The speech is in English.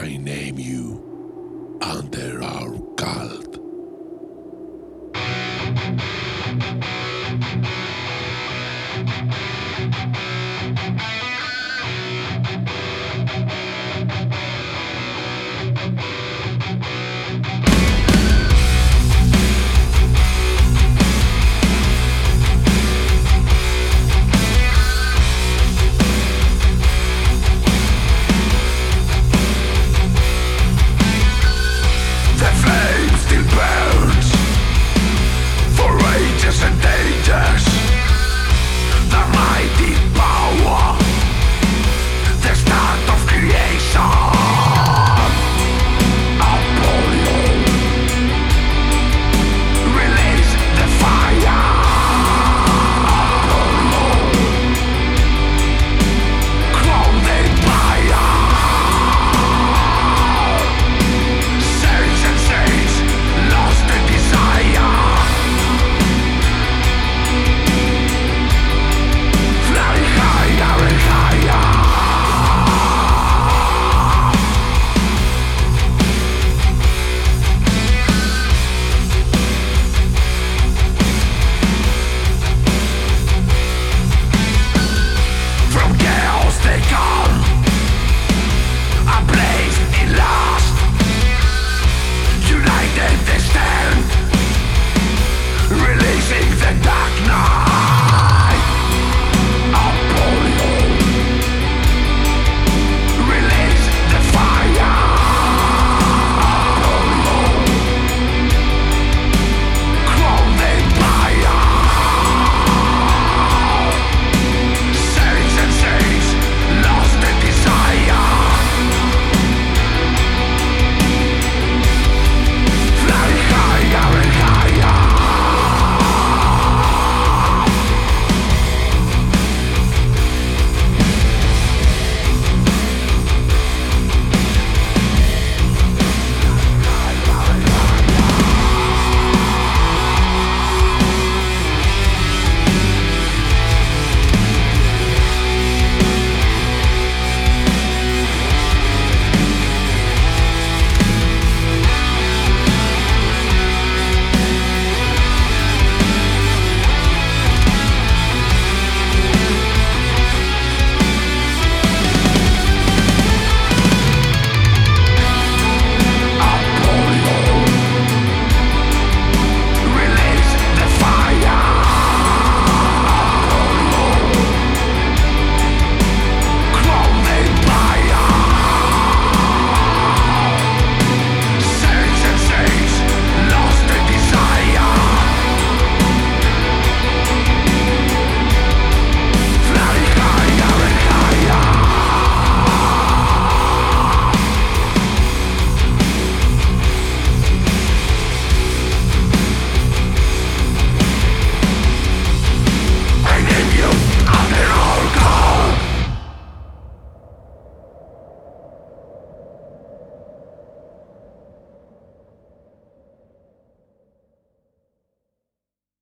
I name you under still bound For ages and ages.